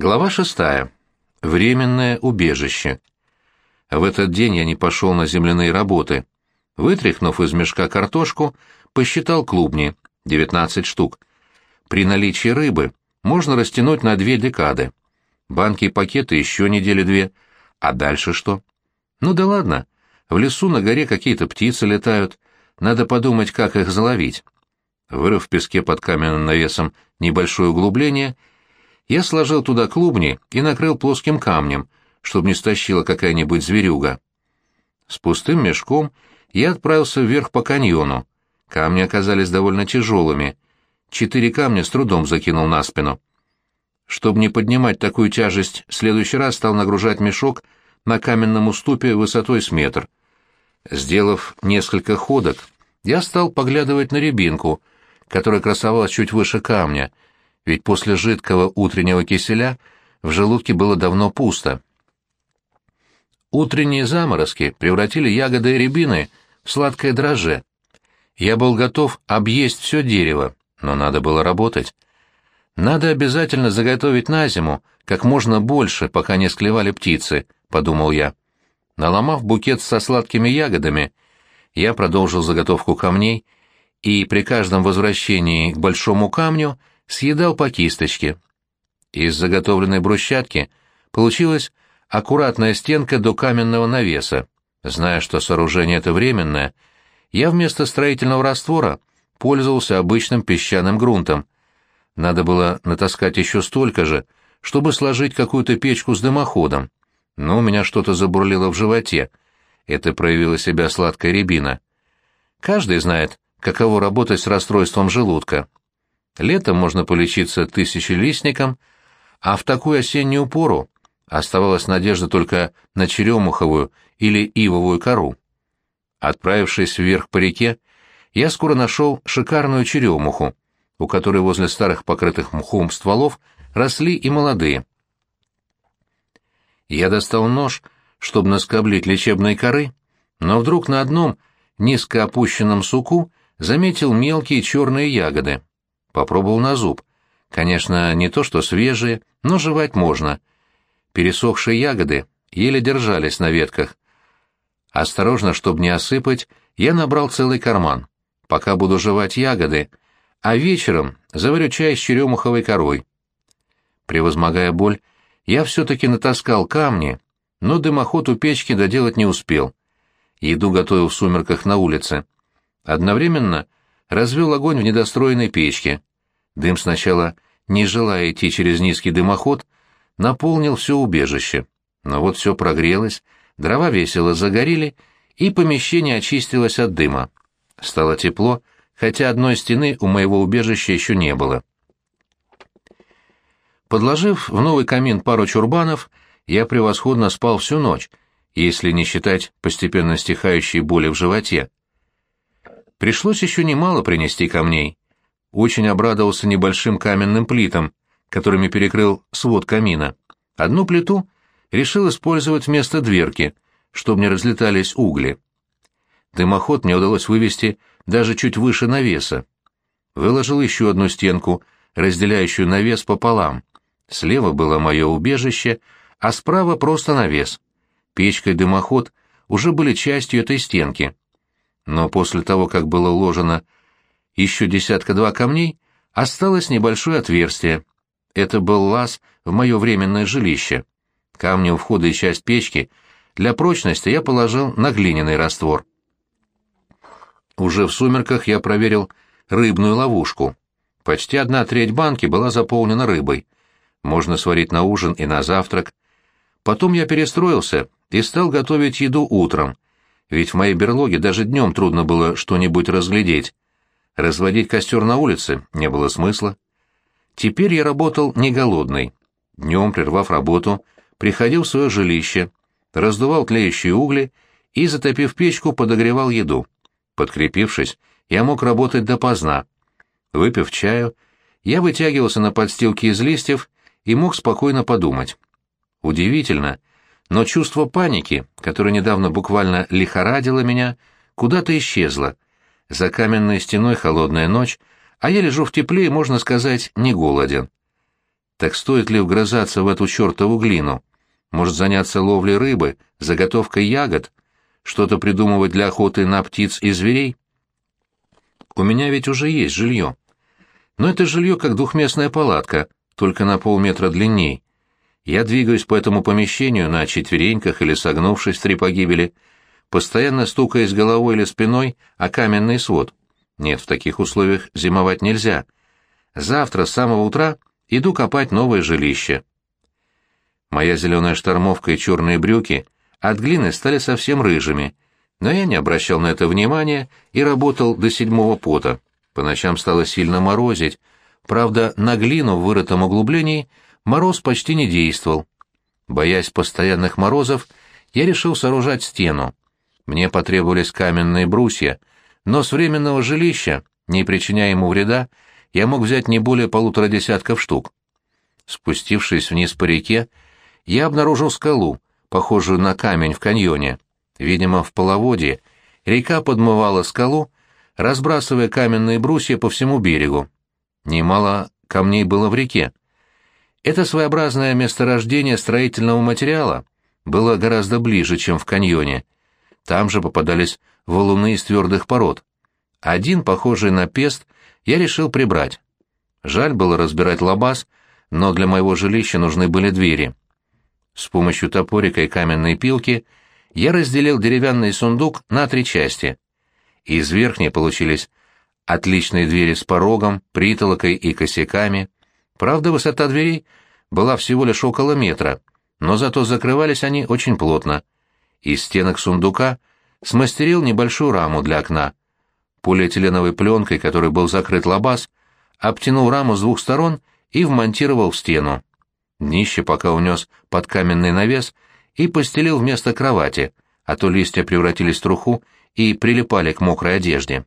Глава шестая. Временное убежище. В этот день я не пошел на земляные работы. Вытряхнув из мешка картошку, посчитал клубни, 19 штук. При наличии рыбы можно растянуть на две декады. Банки и пакеты еще недели две. А дальше что? Ну да ладно. В лесу на горе какие-то птицы летают. Надо подумать, как их заловить. Вырыв в песке под каменным навесом небольшое углубление — я сложил туда клубни и накрыл плоским камнем, чтобы не стащила какая-нибудь зверюга. С пустым мешком я отправился вверх по каньону. Камни оказались довольно тяжелыми. Четыре камня с трудом закинул на спину. Чтобы не поднимать такую тяжесть, в следующий раз стал нагружать мешок на каменном уступе высотой с метр. Сделав несколько ходок, я стал поглядывать на рябинку, которая красовалась чуть выше камня — ведь после жидкого утреннего киселя в желудке было давно пусто. Утренние заморозки превратили ягоды и рябины в сладкое дрожже. Я был готов объесть все дерево, но надо было работать. Надо обязательно заготовить на зиму как можно больше, пока не склевали птицы, — подумал я. Наломав букет со сладкими ягодами, я продолжил заготовку камней, и при каждом возвращении к большому камню съедал по кисточке. Из заготовленной брусчатки получилась аккуратная стенка до каменного навеса. Зная, что сооружение это временное, я вместо строительного раствора пользовался обычным песчаным грунтом. Надо было натаскать еще столько же, чтобы сложить какую-то печку с дымоходом. Но у меня что-то забурлило в животе. Это проявила себя сладкая рябина. Каждый знает, каково работать с расстройством желудка. Летом можно полечиться тысячелистником, а в такую осеннюю пору оставалась надежда только на черемуховую или ивовую кору. Отправившись вверх по реке, я скоро нашел шикарную черемуху, у которой возле старых покрытых мхом стволов росли и молодые. Я достал нож, чтобы наскоблить лечебной коры, но вдруг на одном низко опущенном суку заметил мелкие черные ягоды. Попробовал на зуб. Конечно, не то что свежие, но жевать можно. Пересохшие ягоды еле держались на ветках. Осторожно, чтобы не осыпать, я набрал целый карман. Пока буду жевать ягоды, а вечером заварю чай с черемуховой корой. Превозмогая боль, я все-таки натаскал камни, но дымоход у печки доделать не успел. Еду готовил в сумерках на улице. Одновременно развел огонь в недостроенной печке. Дым сначала, не желая идти через низкий дымоход, наполнил все убежище. Но вот все прогрелось, дрова весело загорели, и помещение очистилось от дыма. Стало тепло, хотя одной стены у моего убежища еще не было. Подложив в новый камин пару чурбанов, я превосходно спал всю ночь, если не считать постепенно стихающей боли в животе. Пришлось еще немало принести камней. Очень обрадовался небольшим каменным плитам, которыми перекрыл свод камина. Одну плиту решил использовать вместо дверки, чтобы не разлетались угли. Дымоход мне удалось вывести даже чуть выше навеса. Выложил еще одну стенку, разделяющую навес пополам. Слева было мое убежище, а справа просто навес. Печка и дымоход уже были частью этой стенки но после того, как было уложено еще десятка-два камней, осталось небольшое отверстие. Это был лаз в мое временное жилище. Камни у входа и часть печки для прочности я положил на глиняный раствор. Уже в сумерках я проверил рыбную ловушку. Почти одна треть банки была заполнена рыбой. Можно сварить на ужин и на завтрак. Потом я перестроился и стал готовить еду утром — ведь в моей берлоге даже днем трудно было что-нибудь разглядеть. Разводить костер на улице не было смысла. Теперь я работал не голодный. Днем, прервав работу, приходил в свое жилище, раздувал тлеющие угли и, затопив печку, подогревал еду. Подкрепившись, я мог работать допоздна. Выпив чаю, я вытягивался на подстилке из листьев и мог спокойно подумать. Удивительно, но чувство паники, которое недавно буквально лихорадило меня, куда-то исчезло. За каменной стеной холодная ночь, а я лежу в тепле и, можно сказать, не голоден. Так стоит ли вгрызаться в эту чертову глину? Может заняться ловлей рыбы, заготовкой ягод, что-то придумывать для охоты на птиц и зверей? У меня ведь уже есть жилье. Но это жилье как двухместная палатка, только на полметра длинней. Я двигаюсь по этому помещению на четвереньках или согнувшись три погибели, постоянно стукаясь головой или спиной о каменный свод. Нет, в таких условиях зимовать нельзя. Завтра с самого утра иду копать новое жилище. Моя зеленая штормовка и черные брюки от глины стали совсем рыжими, но я не обращал на это внимания и работал до седьмого пота. По ночам стало сильно морозить, правда, на глину в вырытом углублении мороз почти не действовал. Боясь постоянных морозов, я решил сооружать стену. Мне потребовались каменные брусья, но с временного жилища, не причиняя ему вреда, я мог взять не более полутора десятков штук. Спустившись вниз по реке, я обнаружил скалу, похожую на камень в каньоне. Видимо, в половодье река подмывала скалу, разбрасывая каменные брусья по всему берегу. Немало камней было в реке. Это своеобразное месторождение строительного материала было гораздо ближе, чем в каньоне. Там же попадались валуны из твердых пород. Один, похожий на пест, я решил прибрать. Жаль было разбирать лабаз, но для моего жилища нужны были двери. С помощью топорика и каменной пилки я разделил деревянный сундук на три части. Из верхней получились отличные двери с порогом, притолокой и косяками. Правда, высота дверей была всего лишь около метра, но зато закрывались они очень плотно. Из стенок сундука смастерил небольшую раму для окна. Полиэтиленовой пленкой, которой был закрыт лабаз, обтянул раму с двух сторон и вмонтировал в стену. Днище пока унес под каменный навес и постелил вместо кровати, а то листья превратились в труху и прилипали к мокрой одежде.